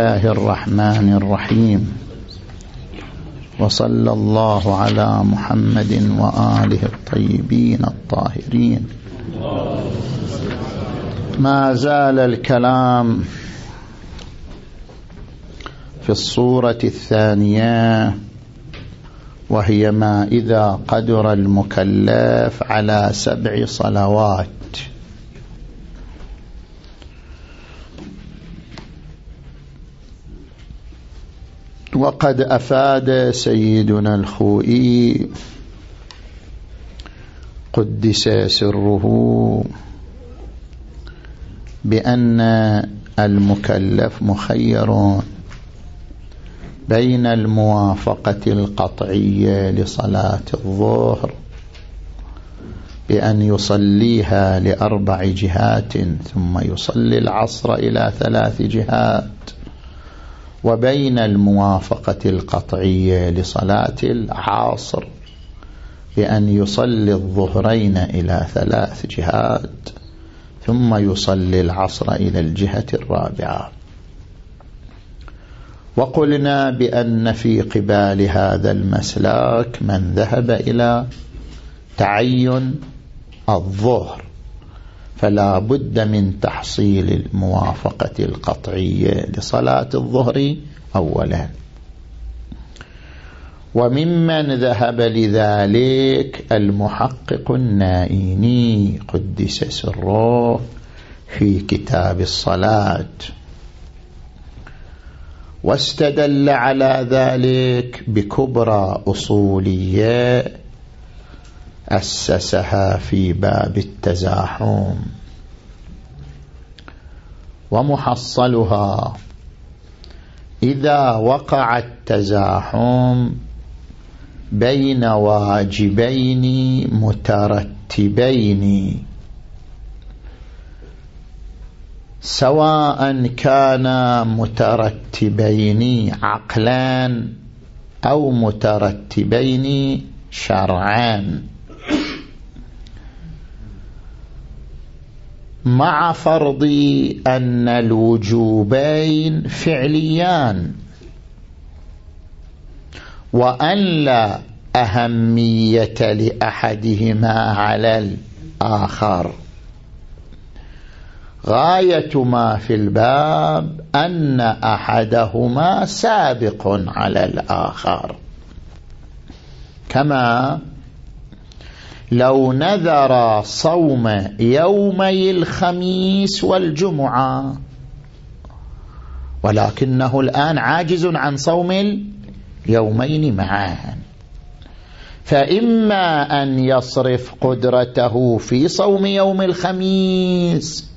الله الرحمن الرحيم. وصلى الله على محمد وآله الطيبين الطاهرين. ما زال الكلام في الصورة الثانية وهي ما إذا قدر المكلف على سبع صلوات. وقد أفاد سيدنا الخوئي. قدس سره بأن المكلف مخير بين الموافقة القطعية لصلاة الظهر بأن يصليها لأربع جهات ثم يصلي العصر إلى ثلاث جهات. وبين الموافقة القطعية لصلاة العصر بأن يصلي الظهرين إلى ثلاث جهات ثم يصلي العصر إلى الجهة الرابعة. وقلنا بأن في قبال هذا المسلاك من ذهب إلى تعين الظهر. فلا بد من تحصيل الموافقة القطعية لصلاة الظهر أولا. وممن ذهب لذلك المحقق النائيني قدس سره في كتاب الصلاة. واستدل على ذلك بكبرى أصولية أسسها في باب التزاحم. ومحصلها إذا وقع التزاحم بين واجبين مترتبين سواء كانا مترتبين عقلان أو مترتبين شرعان مع فرض أن الوجوبين فعليان. وأن لا أهمية لأحدهما على الآخر. غاية ما في الباب أن أحدهما سابق على الآخر. كما لو نذر صوم يومي الخميس والجمعة. ولكنه الآن عاجز عن صوم اليومين معا. فإما أن يصرف قدرته في صوم يوم الخميس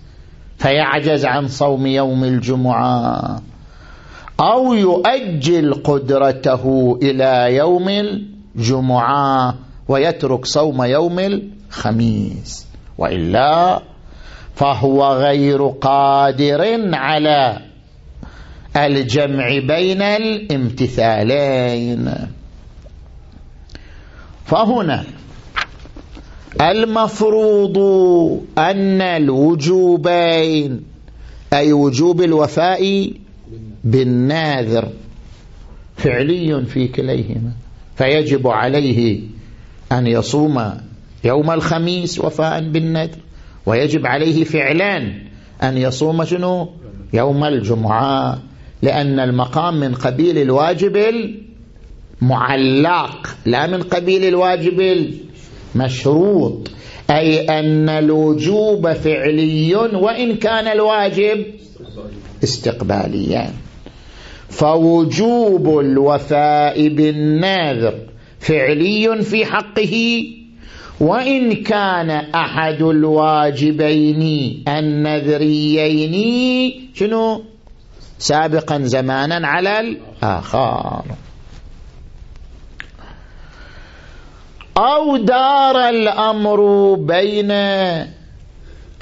فيعجز عن صوم يوم الجمعة. أو يؤجل قدرته إلى يوم الجمعة ويترك صوم يوم الخميس. وإلا فهو غير قادر على الجمع بين الامتثالين. فهنا المفروض أن الوجوبين أي وجوب الوفاء بالناذر فعلي في كليهما فيجب عليه أن يصوم يوم الخميس وفاء بالنذر ويجب عليه فعلا أن يصوم شنو؟ يوم الجمعة لأن المقام من قبيل الواجب المعلق لا من قبيل الواجب المشروط أي أن الوجوب فعلي وإن كان الواجب استقباليا فوجوب الوفاء بالنذر فعلي في حقه. وإن كان أحد الواجبين النذريين شنو؟ سابقا زمانا على الآخر. أو دار الأمر بين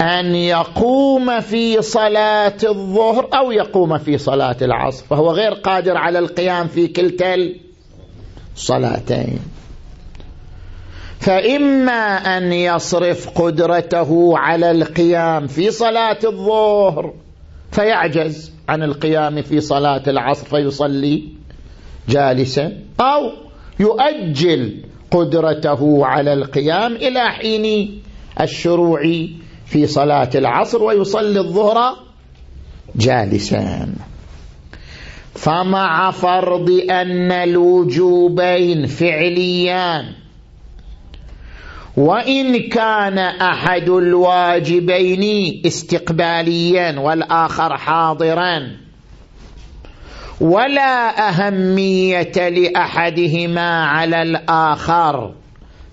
أن يقوم في صلاة الظهر أو يقوم في صلاة العصر فهو غير قادر على القيام في كلتا الصلاتين فإما أن يصرف قدرته على القيام في صلاة الظهر فيعجز عن القيام في صلاة العصر فيصلي جالسا أو يؤجل قدرته على القيام إلى حين الشروع في صلاة العصر ويصلي الظهر جالسا. فمع فرض أن الوجوبين فعليان. وإن كان أحد الواجبين استقباليا والآخر حاضرا ولا أهمية لأحدهما على الآخر.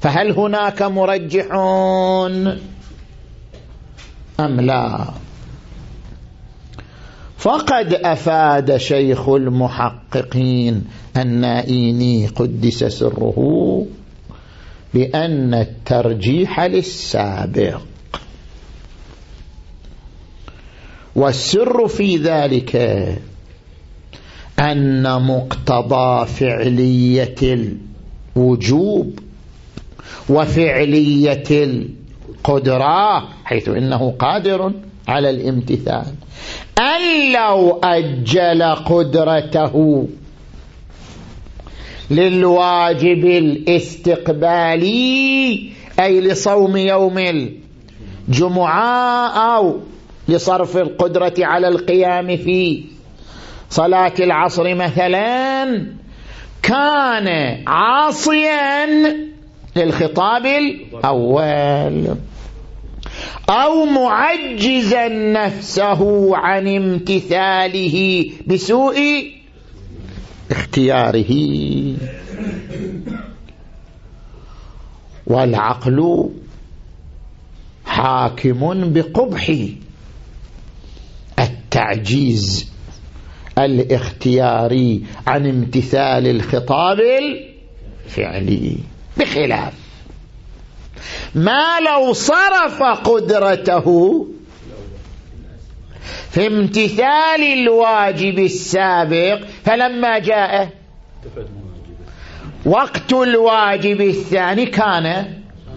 فهل هناك مرجحون؟ أم لا؟ فقد أفاد شيخ المحققين النائيني قدس سره بأن الترجيح للسابق. والسر في ذلك أن مقتضى فعلية الوجوب وفعلية القدرة حيث إنه قادر على الامتثال. أن لو أجل قدرته للواجب الاستقبالي أي لصوم يوم الجمعة أو لصرف القدرة على القيام في صلاة العصر مثلا كان عاصيا للخطاب الأول. أو معجزا نفسه عن امتثاله بسوء اختياره. والعقل حاكم بقبح. التعجيز الاختياري عن امتثال الخطاب الفعلي. بخلاف. ما لو صرف قدرته في امتثال الواجب السابق فلما جاء وقت الواجب الثاني كان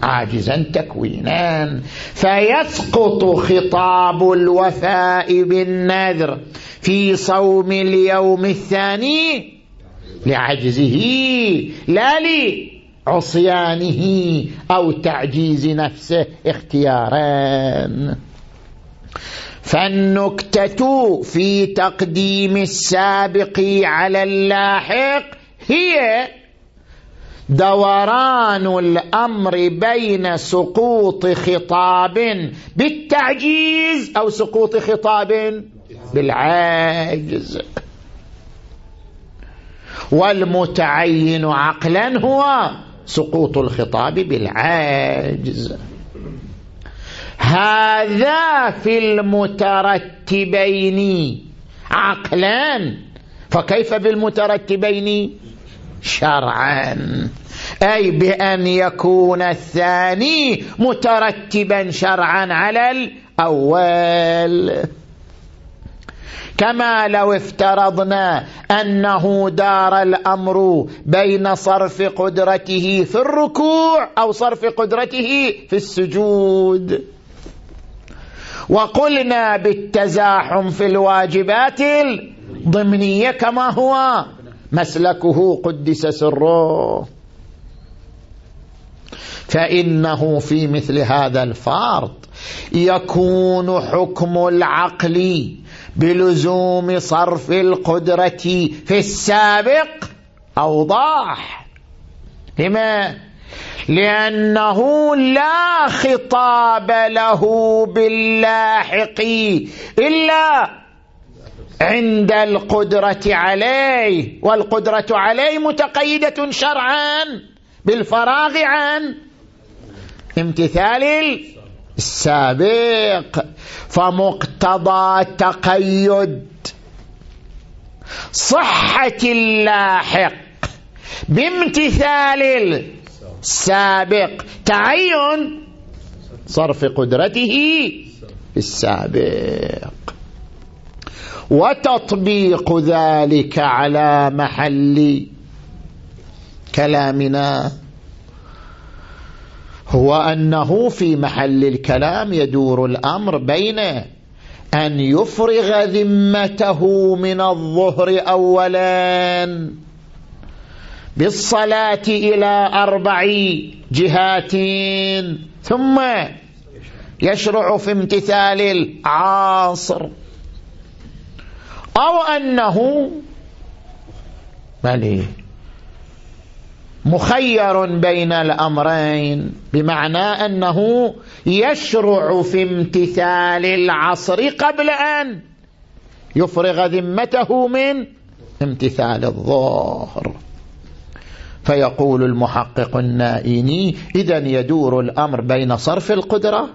عاجزا تكوينا فيسقط خطاب الوفاء بالنذر في صوم اليوم الثاني لعجزه لا لعصيانه أو تعجيز نفسه اختيارا. فالنكتة في تقديم السابق على اللاحق هي دوران الأمر بين سقوط خطاب بالتعجيز أو سقوط خطاب بالعاجز. والمتعين عقلا هو سقوط الخطاب بالعاجز. هذا في المترتبين عقلا. فكيف بالمترتبين؟ شرعا. أي بأن يكون الثاني مترتبا شرعا على الأول. كما لو افترضنا أنه دار الأمر بين صرف قدرته في الركوع أو صرف قدرته في السجود. وقلنا بالتزاحم في الواجبات الضمنية كما هو مسلكه قدس سره. فإنه في مثل هذا الفرض يكون حكم العقل بلزوم صرف القدرة في السابق أوضاح لما؟ لأنه لا خطاب له باللاحق إلا عند القدرة عليه والقدرة عليه متقيدة شرعا بالفراغ عن امتثال السابق فمقتضى تقيد صحة اللاحق بامتثال السابق. تعين صرف قدرته السابق. وتطبيق ذلك على محل كلامنا. هو أنه في محل الكلام يدور الأمر بين أن يفرغ ذمته من الظهر أولا بالصلاة إلى أربع جهات ثم يشرع في امتثال العاصر. أو أنه مالي؟ مخير بين الأمرين بمعنى أنه يشرع في امتثال العصر قبل أن يفرغ ذمته من امتثال الظهر. فيقول المحقق النائني إذا يدور الأمر بين صرف القدرة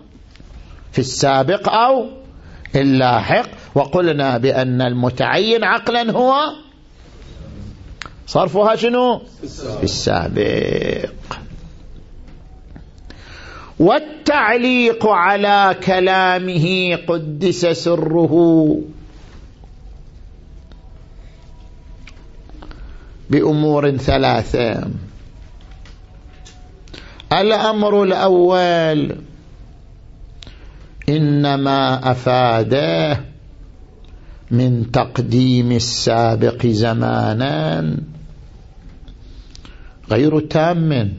في السابق أو اللاحق. وقلنا بأن المتعين عقلا هو صرفها شنو؟ في السابق والتعليق على كلامه قدس سره. بأمور ثلاثة. الأمر الأول إنما أفاده من تقديم السابق زمانا. غير تام.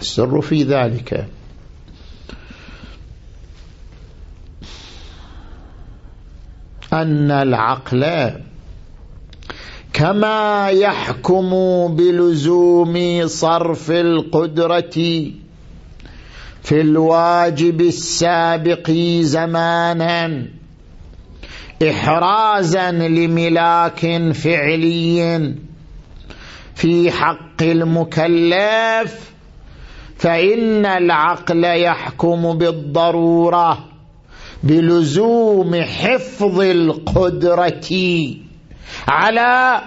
السر في ذلك. أن العقل كما يحكم بلزوم صرف القدرة في الواجب السابق زمانا إحرازا لملاك فعلي. في حق المكلف فإن العقل يحكم بالضرورة بلزوم حفظ القدرة على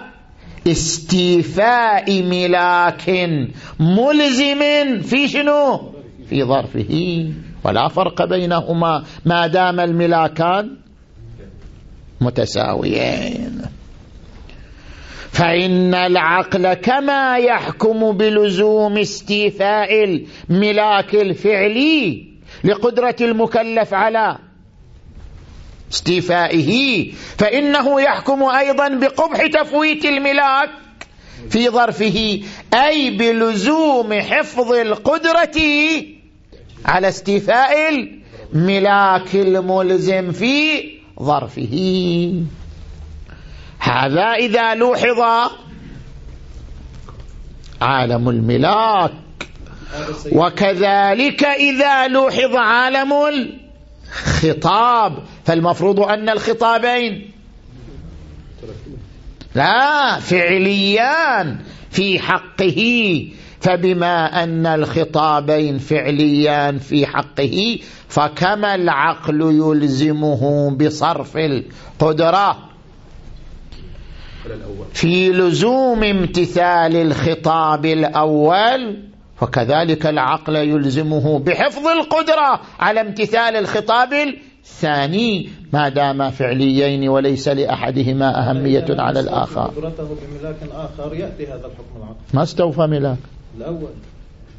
استيفاء ملاك ملزم في شنو؟ في ظرفه. ولا فرق بينهما ما دام الملاكان متساويين. فإن العقل كما يحكم بلزوم استيفاء الملاك الفعلي لقدرة المكلف على استيفائه فإنه يحكم أيضا بقبح تفويت الملاك في ظرفه أي بلزوم حفظ القدرة على استيفاء الملاك الملزم في ظرفه. هذا إذا لوحظ عالم الملاك. وكذلك إذا لوحظ عالم الخطاب. فالمفروض أن الخطابين لا فعليان في حقه. فبما أن الخطابين فعليان في حقه فكما العقل يلزمه بصرف القدرة في لزوم امتثال الخطاب الأول وكذلك العقل يلزمه بحفظ القدرة على امتثال الخطاب الثاني ما دام فعليين وليس لأحدهما أهمية على الآخر. قدرته بملاك آخر يأتي هذا الحكم العقل ما استوفى ملاك؟ الأول.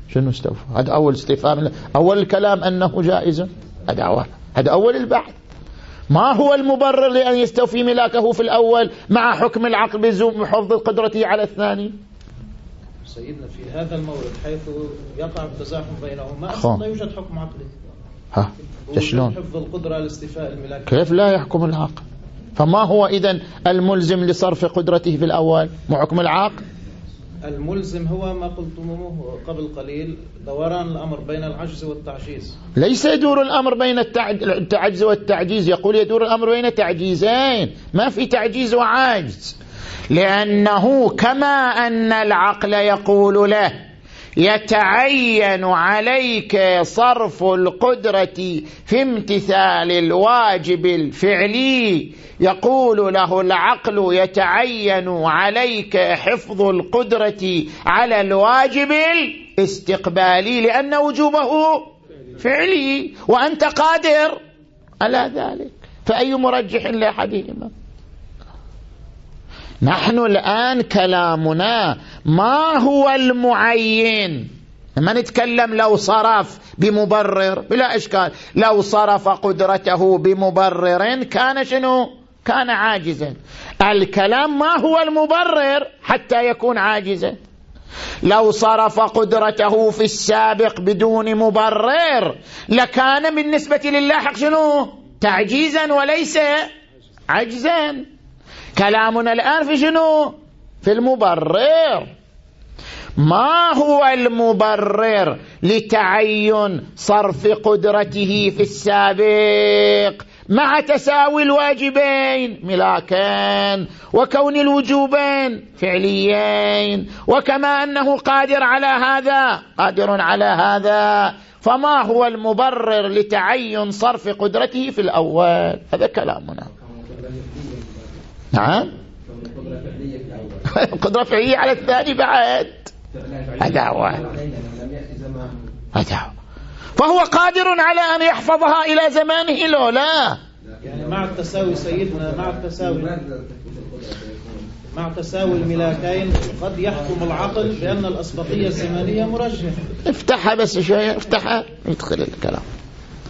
شنو استوفى؟ هذا أول استفهام أول الكلام أنه جائز. هذا أول. هذا أول البحث. ما هو المبرر لأن يستوفي ملاكه في الأول مع حكم العقل بزوم حفظ القدرة على الثاني؟ سيدنا في هذا المورد حيث يقع التزاحم بينهما. لا يوجد حكم عقلي. ها شلون؟ حفظ القدرة على استيفاء الملاك. كيف لا يحكم العقل؟ فما هو إذن الملزم لصرف قدرته في الأول؟ مع حكم العقل؟ الملزم هو ما قلتموه قبل قليل دوران الأمر بين العجز والتعجيز. ليس يدور الأمر بين التعج- التعجز والتعجيز يقول يدور الأمر بين تعجيزين ما في تعجيز وعجز لأنه كما أن العقل يقول له يتعين عليك صرف القدرة في امتثال الواجب الفعلي. يقول له العقل يتعين عليك حفظ القدرة على الواجب الاستقبالي لأن وجوبه فعلي وأنت قادر على ذلك. فأي مرجح لأحدهما؟ نحن الآن كلامنا ما هو المعين؟ ما نتكلم لو صرف بمبرر بلا إشكال. لو صرف قدرته بمبرر كان شنو؟ كان عاجزا. الكلام ما هو المبرر حتى يكون عاجزا. لو صرف قدرته في السابق بدون مبرر لكان بالنسبة للاحق شنو؟ تعجيزا وليس عجزا. كلامنا الآن في شنو؟ في المبرر. ما هو المبرر لتعين صرف قدرته في السابق مع تساوي الواجبين ملاكين وكون الوجوبين فعليين وكما أنه قادر على هذا قادر على هذا. فما هو المبرر لتعين صرف قدرته في الأول؟ هذا كلامنا. نعم. قدرة فعلية على الثاني بعد. هذا هو هذا هو فهو قادر على أن يحفظها إلى زمانه لو لا يعني مع التساوي سيدنا مع التساوي. مع تساوي الملاكين قد يحكم العقل بأن الأسبقية الزمنية مرجحة. افتحها بس شوية افتحها. يدخل الكلام.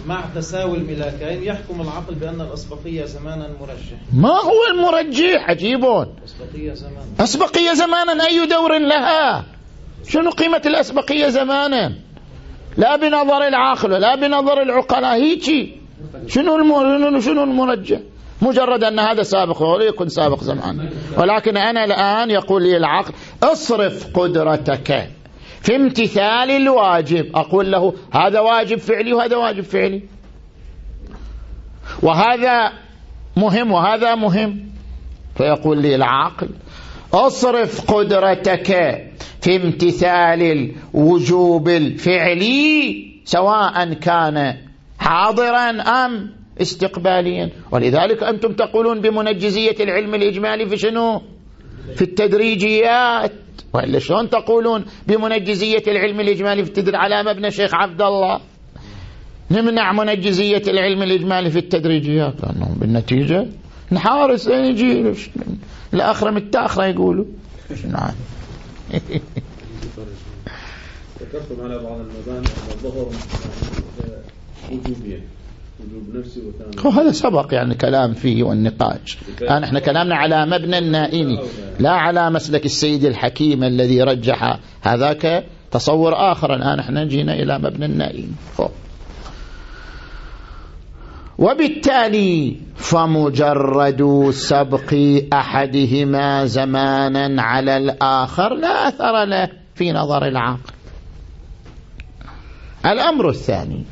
مع تساوي الملاكين يحكم العقل بأن الأسبقية زمانا مرجح ما هو المرجح عجيبون أسبقية زمانا. أسبقية زمانا أي دور لها؟ شنو قيمة الأسبقية زمانا؟ لا بنظر العاقل ولا بنظر العقلاء هيجي شنو شنو المرجح؟ مجرد أن هذا سابق ولا يكون سابق زمان. ولكن أنا الآن يقول لي العقل اصرف قدرتك. في امتثال الواجب. أقول له هذا واجب فعلي وهذا واجب فعلي. وهذا مهم وهذا مهم. فيقول لي العقل اصرف قدرتك في امتثال الوجوب الفعلي سواء كان حاضرا أم استقباليا. ولذلك أنتم تقولون بمنجزية العلم الإجمالي في شنو؟ في التدريجيات. وإلا شلون تقولون بمنجزية العلم الإجمالي في التدريج على مبنى شيخ عبد الله. نمنع منجزية العلم الإجمالي في التدريجيات. لأنه بالنتيجة نحارس. يجي؟ الآخرة متاخرة يقولوا. نعم. ذكرتم على بعض المباني أن الظهر هذا سبق يعني كلام فيه والنقاش. الآن إحنا كلامنا على مبنى النائين لا على مسلك السيد الحكيم الذي رجح هذاك تصور آخر. الآن إحنا جينا إلى مبنى النائين وبالتالي فمجرد سبق أحدهما زمانا على الآخر لا أثر له في نظر العاقل. الأمر الثاني.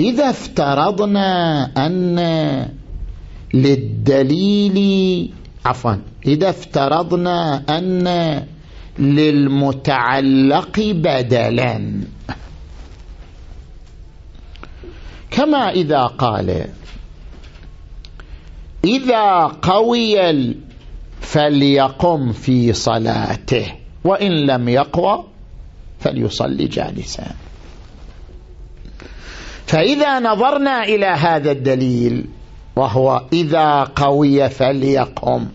إذا افترضنا أن للدليل عفوا إذا افترضنا أن للمتعلق بدلا. كما إذا قال إذا قوي فليقم في صلاته وإن لم يقوى فليصلي جالسا. فإذا نظرنا إلى هذا الدليل وهو إذا قوي فليقم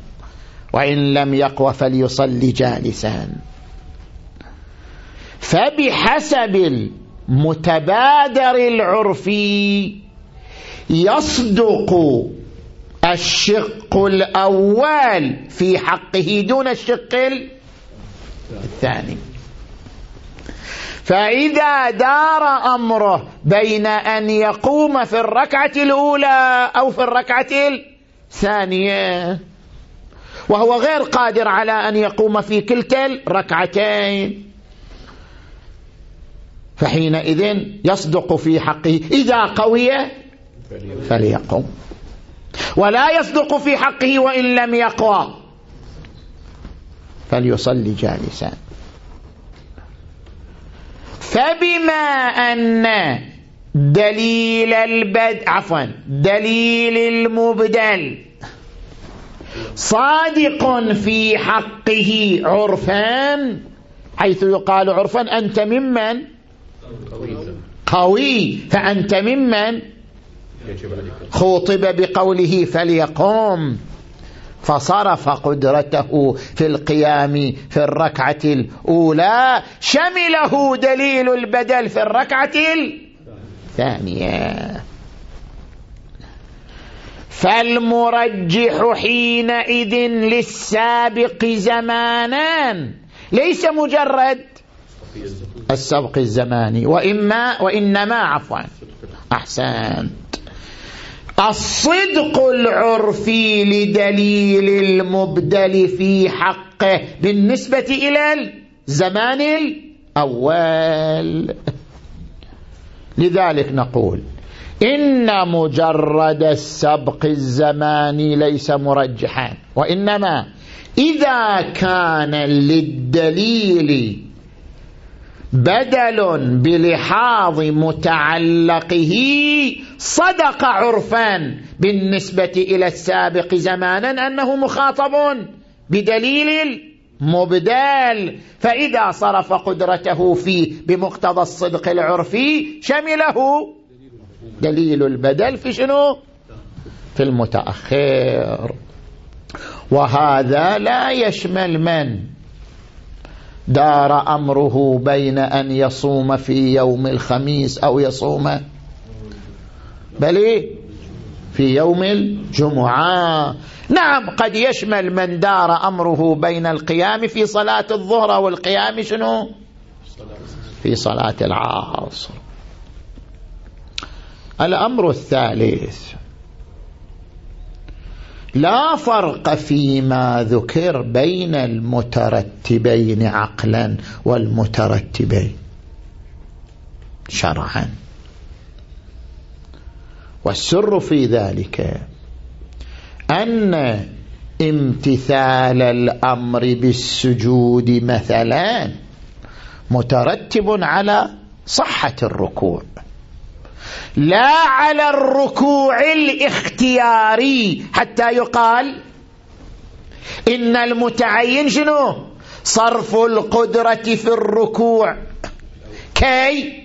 وإن لم يقوى فليصلي جالسا. فبحسب المتبادر العرفي يصدق الشق الأول في حقه دون الشق الثاني. فإذا دار أمره بين أن يقوم في الركعة الأولى أو في الركعة الثانية وهو غير قادر على أن يقوم في كلتا الركعتين. فحينئذ يصدق في حقه إذا قوي فليقم ولا يصدق في حقه وإن لم يقوى فليصلي جالسا. فبما أن دليل البد عفوا دليل المبدل صادق في حقه عرفا حيث يقال عرفا أنت ممن؟ قوي. فأنت ممن؟ خوطب بقوله فليقوم فصرف قدرته في القيام في الركعة الأولى. شمله دليل البدل في الركعة الثانية. فالمرجح حينئذ للسابق زمانان ليس مجرد السبق الزماني وإما وإنما عفوا أحسنت الصدق العرفي لدليل المبدل في حقه بالنسبة إلى الزمان الأول. لذلك نقول إن مجرد السبق الزماني ليس مرجحا وإنما إذا كان للدليل بدل بلحاظ متعلقه صدق عرفا بالنسبة إلى السابق زمانا أنه مخاطب بدليل مبدال فإذا صرف قدرته فيه بمقتضى الصدق العرفي شمله دليل البدل في شنو؟ في المتأخر. وهذا لا يشمل من؟ دار أمره بين أن يصوم في يوم الخميس أو يصوم. بل في يوم الجمعة. نعم قد يشمل من دار أمره بين القيام في صلاة الظهر والقيام شنو؟ في صلاة العصر. الأمر الثالث. لا فرق فيما ذكر بين المترتبين عقلا والمترتبين. شرعا. والسر في ذلك أن امتثال الأمر بالسجود مثلا مترتب على صحة الركوع. لا على الركوع الاختياري حتى يقال. إن المتعين شنو؟ صرف القدرة في الركوع. كي؟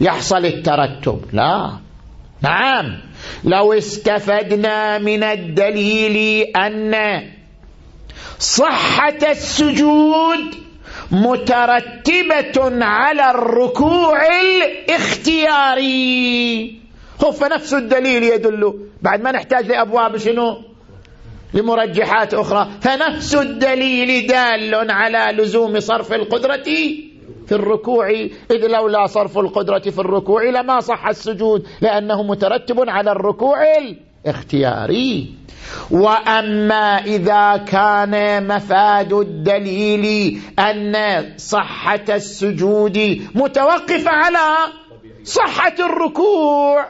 يحصل الترتب. لا. نعم. لو استفدنا من الدليل أن صحة السجود مترتبة على الركوع الاختياري. هو فنفس الدليل يدل. بعد ما نحتاج لأبواب شنو؟ لمرجحات أخرى. فنفس الدليل دال على لزوم صرف القدرة في الركوع. إذ لولا صرف القدرة في الركوع لما صح السجود. لأنه مترتب على الركوع الاختياري وأما إذا كان مفاد الدليل أن صحة السجود متوقفة على صحة الركوع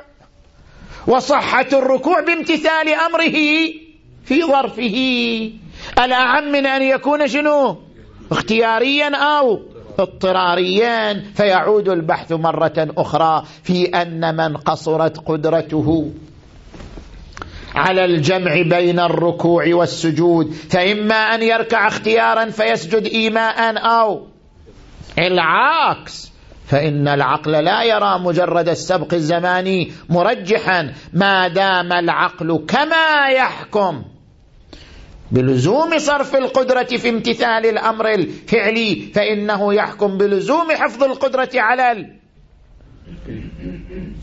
وصحة الركوع بامتثال أمره في ظرفه. الأعم من أن يكون شنو؟ اختياريا أو اضطراريا. فيعود البحث مرة أخرى في أن من قصرت قدرته. على الجمع بين الركوع والسجود. فإما أن يركع اختيارا فيسجد إيماء أو العكس. فإن العقل لا يرى مجرد السبق الزماني مرجحا. ما دام العقل كما يحكم. بلزوم صرف القدرة في امتثال الأمر الفعلي فإنه يحكم بلزوم حفظ القدرة على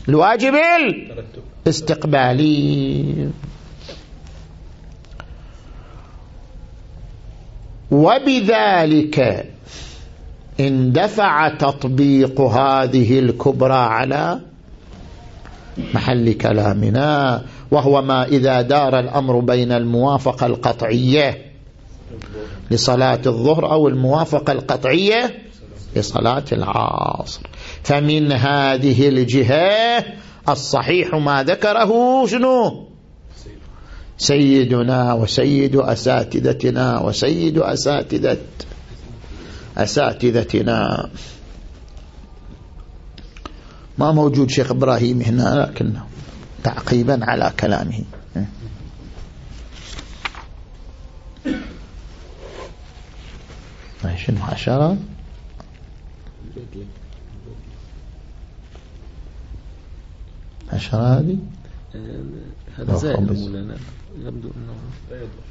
الواجب الاستقبالي وبذلك اندفع تطبيق هذه الكبرى على محل كلامنا وهو ما إذا دار الأمر بين الموافقة القطعية لصلاة الظهر أو الموافقة القطعية لصلاة العصر. فمن هذه الجهة الصحيح ما ذكره شنو؟ سيدنا وسيد أساتذتنا وسيد أساتذة أساتذتنا. ما موجود شيخ إبراهيم هنا لكن تعقيبا على كلامه. شنو عشرة؟ عشرة هذه؟ هذا زائد مولانا. يبدو أنه لا يضر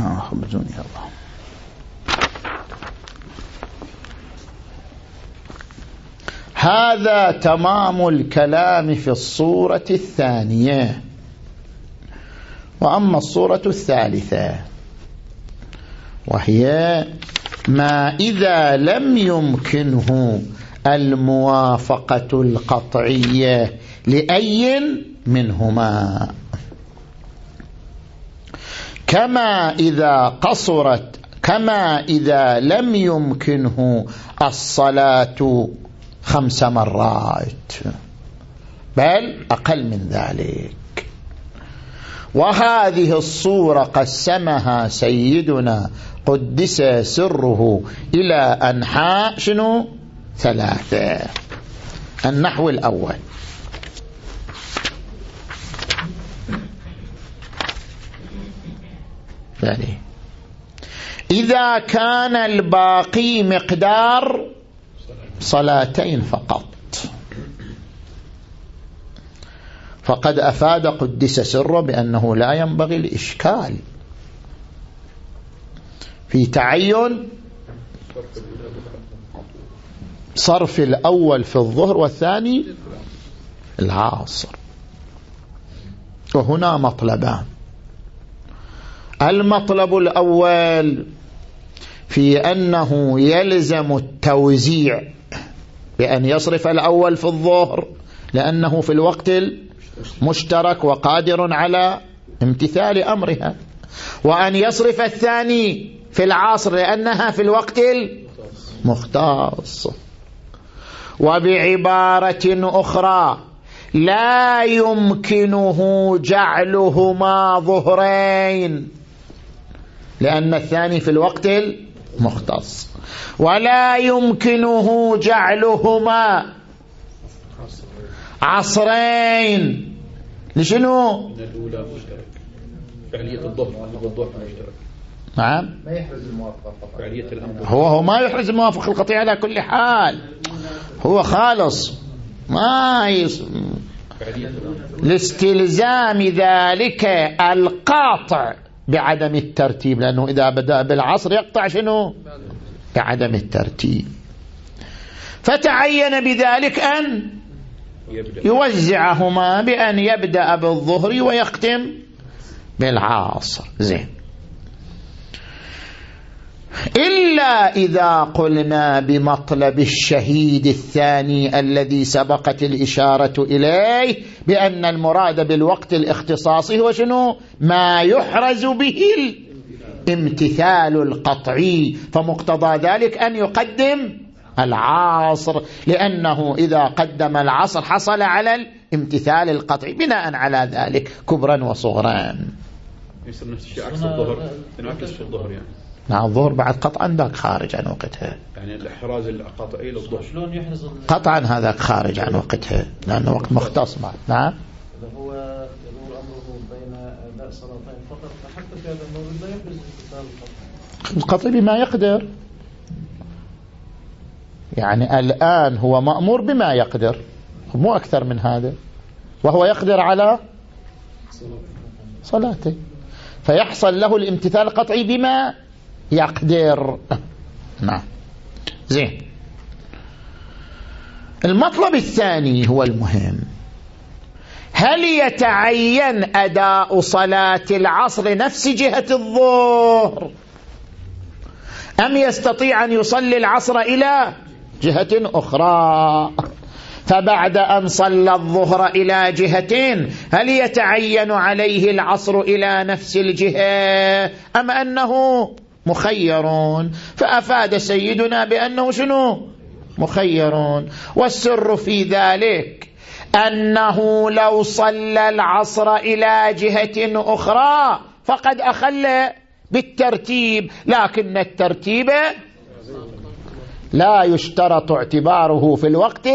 آه خبزوني الله هذا تمام الكلام في الصورة الثانية. وأما الصورة الثالثة وهي ما إذا لم يمكنه الموافقة القطعية لأي منهما. كما إذا قصرت كما إذا لم يمكنه الصلاة خمس مرات بل أقل من ذلك. وهذه الصورة قسمها سيدنا قدس سره إلى أنحاء شنو؟ ثلاثة. النحو الأول. يعني. إذا كان الباقي مقدار صلاتين فقط. فقد أفاد قدس سره بأنه لا ينبغي الإشكال. في تعين صرف الأول في الظهر والثاني العاصر. وهنا مطلبان. المطلب الأول في أنه يلزم التوزيع بأن يصرف الأول في الظهر لأنه في الوقت المشترك وقادر على امتثال أمرها. وأن يصرف الثاني في العصر لأنها في الوقت المختص. وبعبارة أخرى لا يمكنه جعلهما ظهرين لأن الثاني في الوقت المختص. ولا يمكنه جعلهما عصرين. لشنو؟ فعلية الظهر مشترك نعم. ما يحرز الموافقة فعلية الأمر. هو هو ما يحرز الموافق القطيع على كل حال. هو خالص. ما يص... لاستلزام ذلك القاطع بعدم الترتيب لأنه إذا بدأ بالعصر يقطع شنو؟ بعدم الترتيب. فتعين بذلك أن يوزعهما بأن يبدأ بالظهر ويختم بالعصر. زين. إلا إذا قلنا بمطلب الشهيد الثاني الذي سبقت الإشارة إليه بأن المراد بالوقت الاختصاصي هو شنو؟ ما يحرز به الامتثال القطعي. فمقتضى ذلك أن يقدم العصر لأنه إذا قدم العصر حصل على الامتثال القطعي بناء على ذلك كبرا وصغرا. يصير نفس الشيء عكس الظهر. ينعكس في الظهر يعني. مع الظهر بعد قطعا ذاك خارج عن وقتها. يعني الإحراز القطعي للظهر. شلون يحرز قطعا هذاك خارج عن وقتها لأنه وقت مختص بعد. نعم؟ هو يدور أمره بين أداء صلاتين فقط فحتى في هذا الموضوع لا يحرز القتال القطعي القطعي بما يقدر. يعني الآن هو مأمور بما يقدر. مو أكثر من هذا. وهو يقدر على صلاته. فيحصل له الامتثال القطعي بما يقدر. نعم. زين. المطلب الثاني هو المهم. هل يتعين أداء صلاة العصر نفس جهة الظهر؟ أم يستطيع أن يصلي العصر إلى جهة أخرى؟ فبعد أن صلى الظهر إلى جهتين هل يتعين عليه العصر إلى نفس الجهة أم أنه مخيرون. فأفاد سيدنا بأنه شنو؟ مخيرون. والسر في ذلك أنه لو صلى العصر إلى جهة أخرى فقد أخل بالترتيب لكن الترتيب لا يشترط اعتباره في الوقت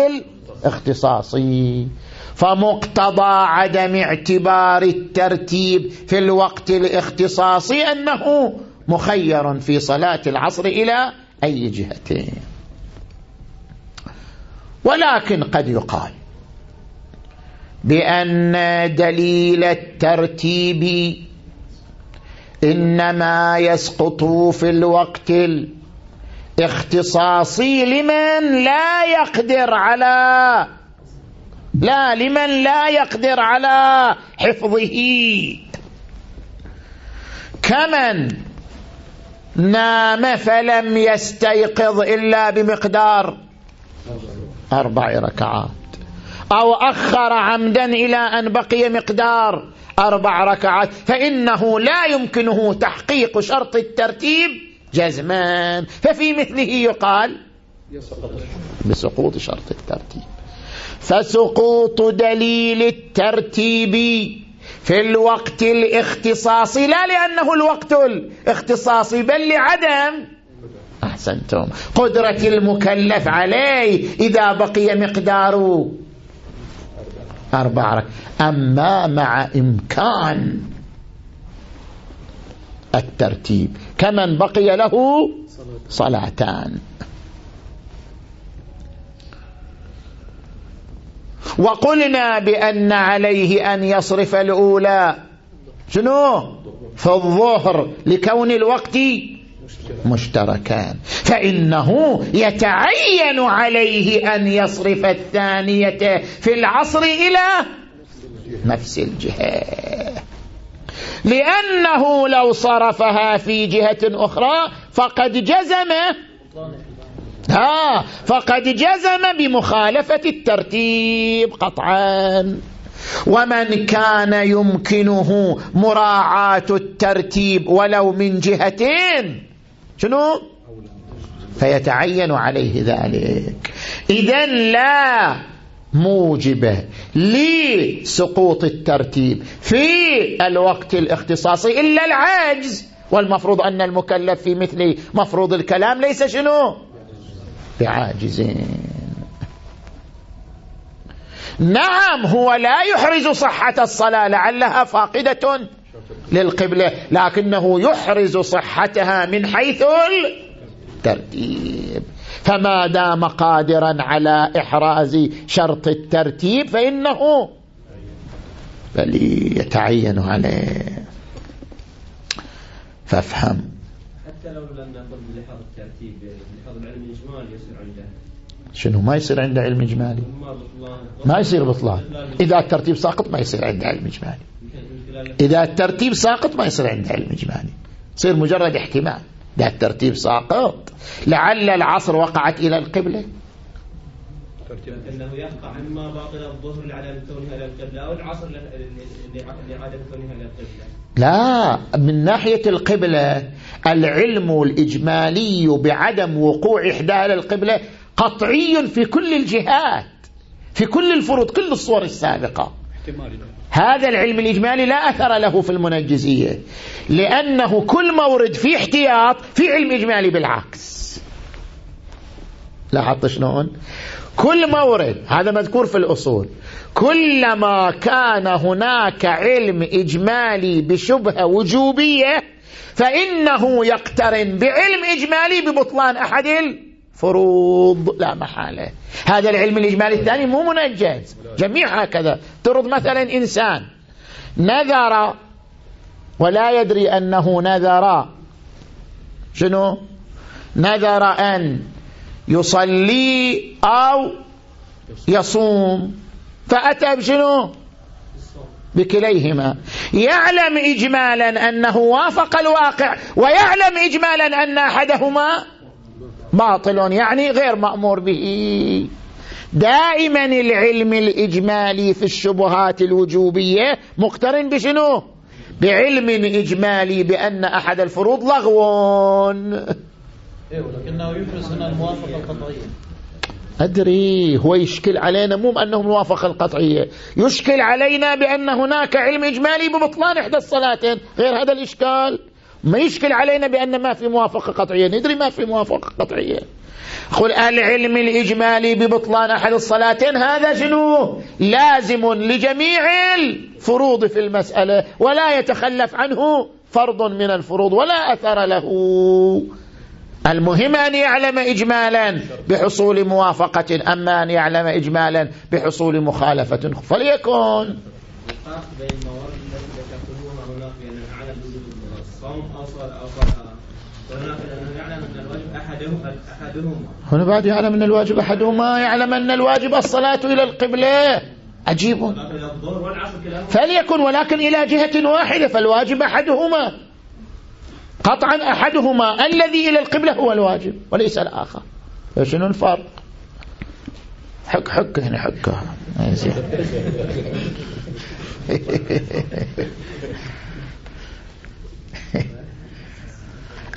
الاختصاصي. فمقتضى عدم اعتبار الترتيب في الوقت الاختصاصي أنه مخير في صلاة العصر إلى أي جهتين ولكن قد يقال بأن دليل الترتيب إنما يسقط في الوقت الاختصاصي لمن لا يقدر على لا لمن لا يقدر على حفظه. كمن نام فلم يستيقظ إلا بمقدار أربع ركعات. أو أخر عمدا إلى أن بقي مقدار أربع ركعات. فإنه لا يمكنه تحقيق شرط الترتيب جزمان. ففي مثله يقال بسقوط شرط الترتيب. فسقوط دليل الترتيب في الوقت الاختصاصي لا لأنه الوقت الاختصاصي بل لعدم. أحسنتم. قدرة المكلف عليه إذا بقي مقدار أربع أما مع إمكان الترتيب كمن بقي له صلاتان. وقلنا بأن عليه أن يصرف الأولى. شنو؟ في الظهر لكون الوقت مشتركان. فإنه يتعين عليه أن يصرف الثانية في العصر إلى نفس الجهة. لأنه لو صرفها في جهة أخرى فقد جزم ها فقد جزم بمخالفة الترتيب قطعا. ومن كان يمكنه مراعاة الترتيب ولو من جهتين شنو؟ فيتعين عليه ذلك. إذا لا موجب لسقوط الترتيب في الوقت الاختصاصي إلا العجز. والمفروض أن المكلف في مثل مفروض الكلام ليس شنو؟ بعاجزين نعم هو لا يحرز صحة الصلاة لعلها فاقدة للقبلة لكنه يحرز صحتها من حيث الترتيب. فما دام قادرا على إحراز شرط الترتيب فإنه بل يتعين عليه. فافهم. حتى لو لم نقل بلحاظ الترتيب بلحاظ العلم الإجمالي يصير عنده. شنو ما يصير عنده علم إجمالي؟ ما يصير بطلان. إذا الترتيب ساقط ما يصير عنده علم إجمالي. إذا الترتيب ساقط ما يصير عنده علم إجمالي. يصير مجرد احتمال. إذا الترتيب ساقط لعل العصر وقعت إلى القبلة. لكنه يقع إما باطل الظهر لعدم كونها إلى القبلة أو العصر لعدم كونها إلى القبلة لا من ناحية القبلة العلم الإجمالي بعدم وقوع إحداها للقبلة قطعي في كل الجهات في كل الفروض كل الصور السابقة. هذا العلم الإجمالي لا أثر له في المنجزية لأنه كل مورد فيه احتياط في علم إجمالي بالعكس. لاحظت شلون؟ كل مورد هذا مذكور في الأصول. كلما كان هناك علم إجمالي بشبهة وجوبية فإنه يقترن بعلم إجمالي ببطلان أحد الفروض. لا محالة. هذا العلم الإجمالي الثاني مو منجز. جميع هكذا. ترد مثلا إنسان نذر ولا يدري أنه نذر. شنو؟ نذر أن يصلي أو يصوم. فأتى بشنو؟ بكليهما. يعلم إجمالا أنه وافق الواقع ويعلم إجمالا أن أحدهما باطل يعني غير مأمور به. دائما العلم الإجمالي في الشبهات الوجوبية مقترن بشنو؟ بعلم إجمالي بأن أحد الفروض لغو. إيه الموافقة القطعية. أدري هو يشكل علينا مو أنه موافقة القطعية. يشكل علينا بأن هناك علم إجمالي ببطلان إحدى الصلاتين. غير هذا الإشكال؟ ما يشكل علينا بأن ما في موافقة قطعية. ندري ما في موافقة قطعية. قل العلم الإجمالي ببطلان أحد الصلاتين هذا شنو؟ لازم لجميع الفروض في المسألة ولا يتخلف عنه فرض من الفروض ولا أثر له. المهم أن يعلم إجمالا بحصول موافقة أما أن يعلم إجمالا بحصول مخالفة. فليكن. هنا بعد يعلم أن الواجب أحدهما يعلم أن الواجب الصلاة إلى القبلة. عجيب. فليكن ولكن إلى جهة واحدة فالواجب أحدهما. قطعا أحدهما الذي إلى القبلة هو الواجب وليس الآخر. شنو الفرق؟ حك حك هنا حك. زين.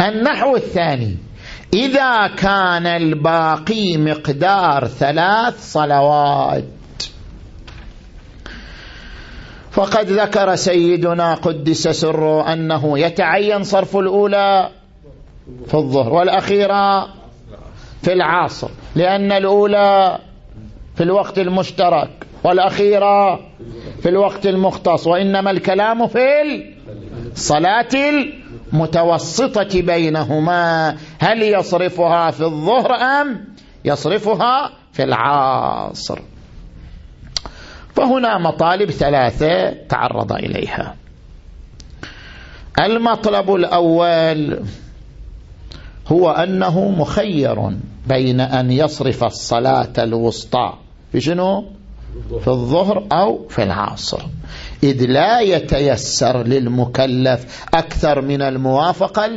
النحو الثاني إذا كان الباقي مقدار ثلاث صلوات. فقد ذكر سيدنا قدس سره أنه يتعين صرف الأولى في الظهر والأخيرة في العصر لأن الأولى في الوقت المشترك والأخيرة في الوقت المختص وإنما الكلام في الصلاة المتوسطة بينهما. هل يصرفها في الظهر أم يصرفها في العصر فهنا مطالب ثلاثة تعرض إليها. المطلب الأول هو أنه مخير بين أن يصرف الصلاة الوسطى في شنو؟ في الظهر أو في العصر. إذ لا يتيسر للمكلف أكثر من الموافقة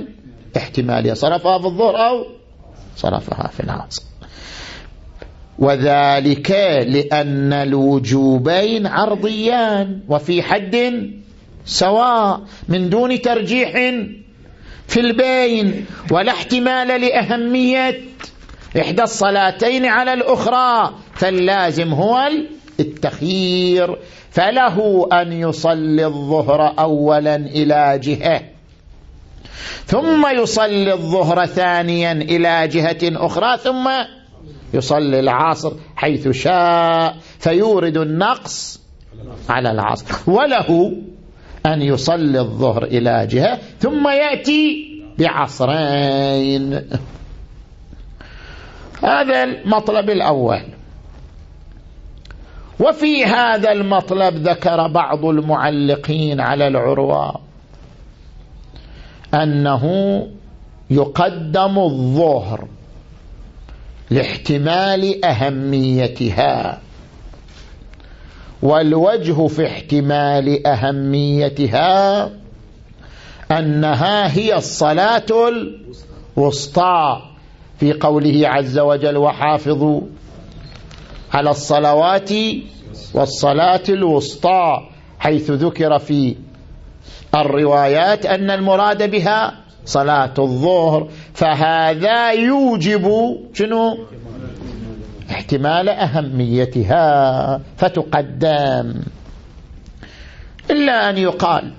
الاحتمالية صرفها في الظهر أو صرفها في العصر. وذلك لأن الوجوبين عرضيان وفي حد سواء من دون ترجيح في البين ولا احتمال لأهمية إحدى الصلاتين على الأخرى فاللازم هو التخيير فله أن يصلي الظهر أولا إلى جهة ثم يصلي الظهر ثانيا إلى جهة أخرى ثم يصلي العصر حيث شاء فيورد النقص على العصر. وله أن يصلي الظهر إلى جهة ثم يأتي بعصرين. هذا المطلب الأول. وفي هذا المطلب ذكر بعض المعلقين على العروة أنه يقدم الظهر لاحتمال أهميتها. والوجه في احتمال أهميتها أنها هي الصلاة الوسطى في قوله عز وجل وحافظوا على الصلوات والصلاة الوسطى حيث ذكر في الروايات أن المراد بها صلاة الظهر. فهذا يوجب شنو؟ احتمال أهميتها فتقدم. إلا أن يقال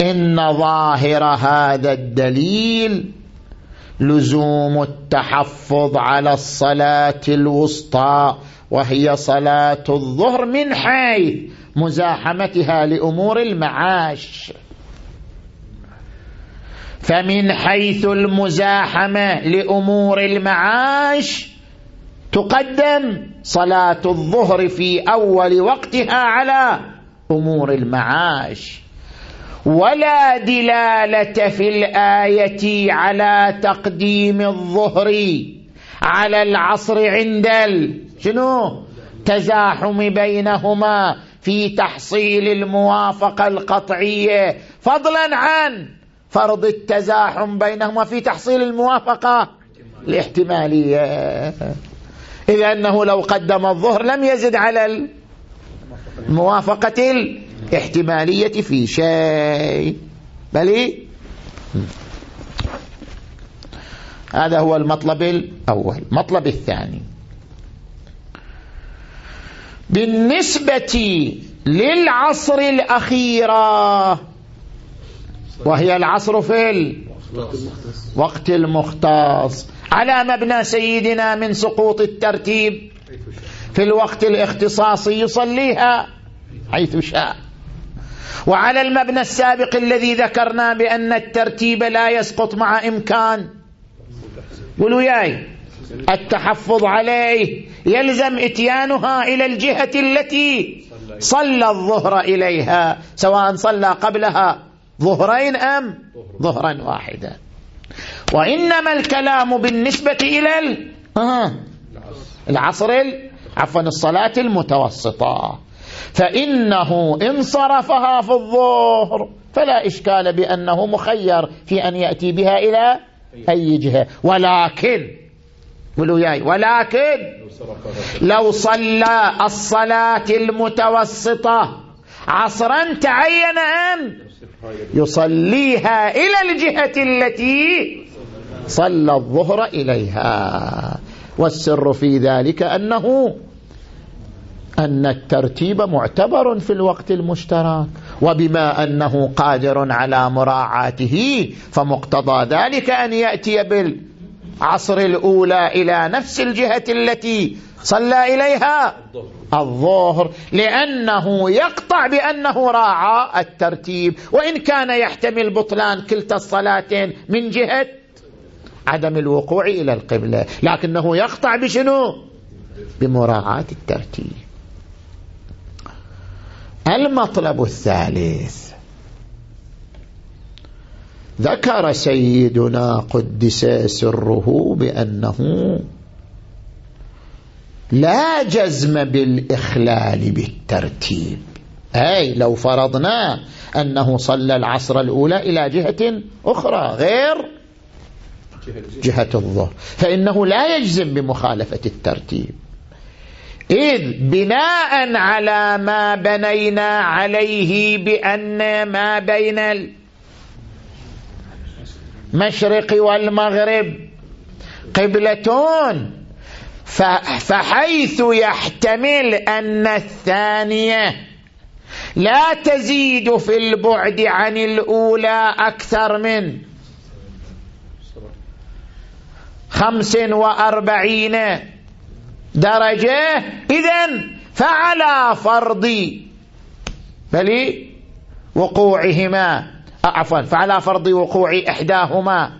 إن ظاهر هذا الدليل لزوم التحفظ على الصلاة الوسطى وهي صلاة الظهر من حيث مزاحمتها لأمور المعاش. فمن حيث المزاحمة لأمور المعاش تقدم صلاة الظهر في أول وقتها على أمور المعاش ولا دلالة في الآية على تقديم الظهر على العصر عند. شنو تزاحم بينهما في تحصيل الموافقة القطعية فضلا عن فرض التزاحم بينهما في تحصيل الموافقة الاحتمالية إذا أنه لو قدم الظهر لم يزد على الموافقة الاحتمالية في شيء. بل هذا هو المطلب الأول. مطلب الثاني. بالنسبة للعصر الأخيرة وهي العصر في الوقت المختص. على مبنى سيدنا من سقوط الترتيب في الوقت الاختصاصي يصليها حيث شاء. وعلى المبنى السابق الذي ذكرنا بأن الترتيب لا يسقط مع إمكان. قولوا ياي. التحفظ عليه يلزم إتيانها إلى الجهة التي صلى الظهر إليها سواء صلى قبلها ظهرين أم؟ ظهرا واحدا. وإنما الكلام بالنسبة إلى العصر عفوا الصلاة المتوسطة. فإنه إن صرفها في الظهر فلا إشكال بأنه مخير في أن يأتي بها إلى أي جهة ولكن قولوا ياي ولكن لو صلى الصلاة المتوسطة عصرا تعين أن يصليها إلى الجهة التي صلى الظهر إليها. والسر في ذلك أنه أن الترتيب معتبر في الوقت المشترك وبما أنه قادر على مراعاته فمقتضى ذلك أن يأتي بالعصر الأولى إلى نفس الجهة التي صلى إليها الظهر لأنه يقطع بأنه راعى الترتيب. وإن كان يحتمل بطلان كلتا الصلاتين من جهة عدم الوقوع إلى القبلة لكنه يقطع بشنو؟ بمراعاة الترتيب. المطلب الثالث ذكر سيدنا قدس سره بأنه لا جزم بالإخلال بالترتيب. أي لو فرضنا أنه صلى العصر الأولى إلى جهة أخرى غير جهة الظهر فإنه لا يجزم بمخالفة الترتيب. إذ بناء على ما بنينا عليه بأن ما بين المشرق والمغرب. قبلتون. فحيث يحتمل أن الثانية لا تزيد في البعد عن الأولى أكثر من خمس وأربعين درجة. إذن فعلى فرض بل وقوعهما عفوا. فعلى فرض وقوع إحداهما.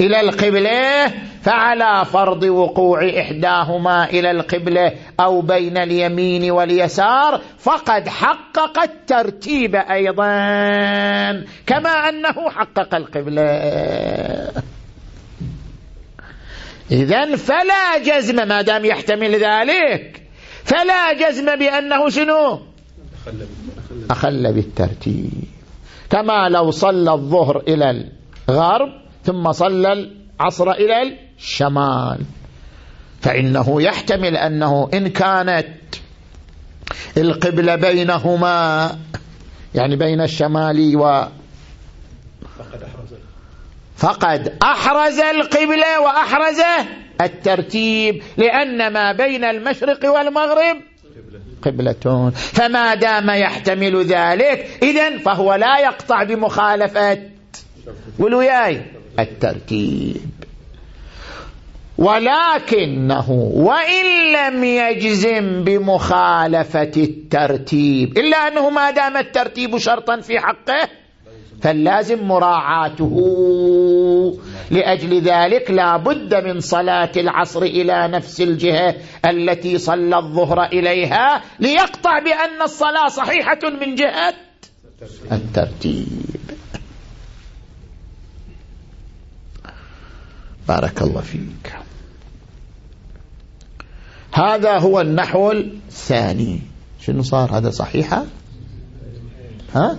إلى القبلة. فعلى فرض وقوع إحداهما إلى القبلة أو بين اليمين واليسار. فقد حقق الترتيب أيضا. كما أنه حقق القبلة. إذا فلا جزم ما دام يحتمل ذلك فلا جزم بأنه شنو؟ أخل بالترتيب. كما لو صلى الظهر إلى الغرب ثم صلى العصر إلى الشمال. فإنه يحتمل أنه إن كانت القبلة بينهما يعني بين الشمال و فقد أحرز القبلة وأحرز الترتيب لأن ما بين المشرق والمغرب قبلتون فما دام يحتمل ذلك إذن فهو لا يقطع بمخالفة ولوياي الترتيب ولكنه وإن لم يجزم بمخالفة الترتيب إلا أنه ما دام الترتيب شرطا في حقه فاللازم مراعاته. لأجل ذلك لا بد من صلاة العصر إلى نفس الجهة التي صلى الظهر إليها ليقطع بأن الصلاة صحيحة من جهة الترتيب. بارك الله فيك. هذا هو النحو الثاني. شنو صار؟ هذا صحيحة ها؟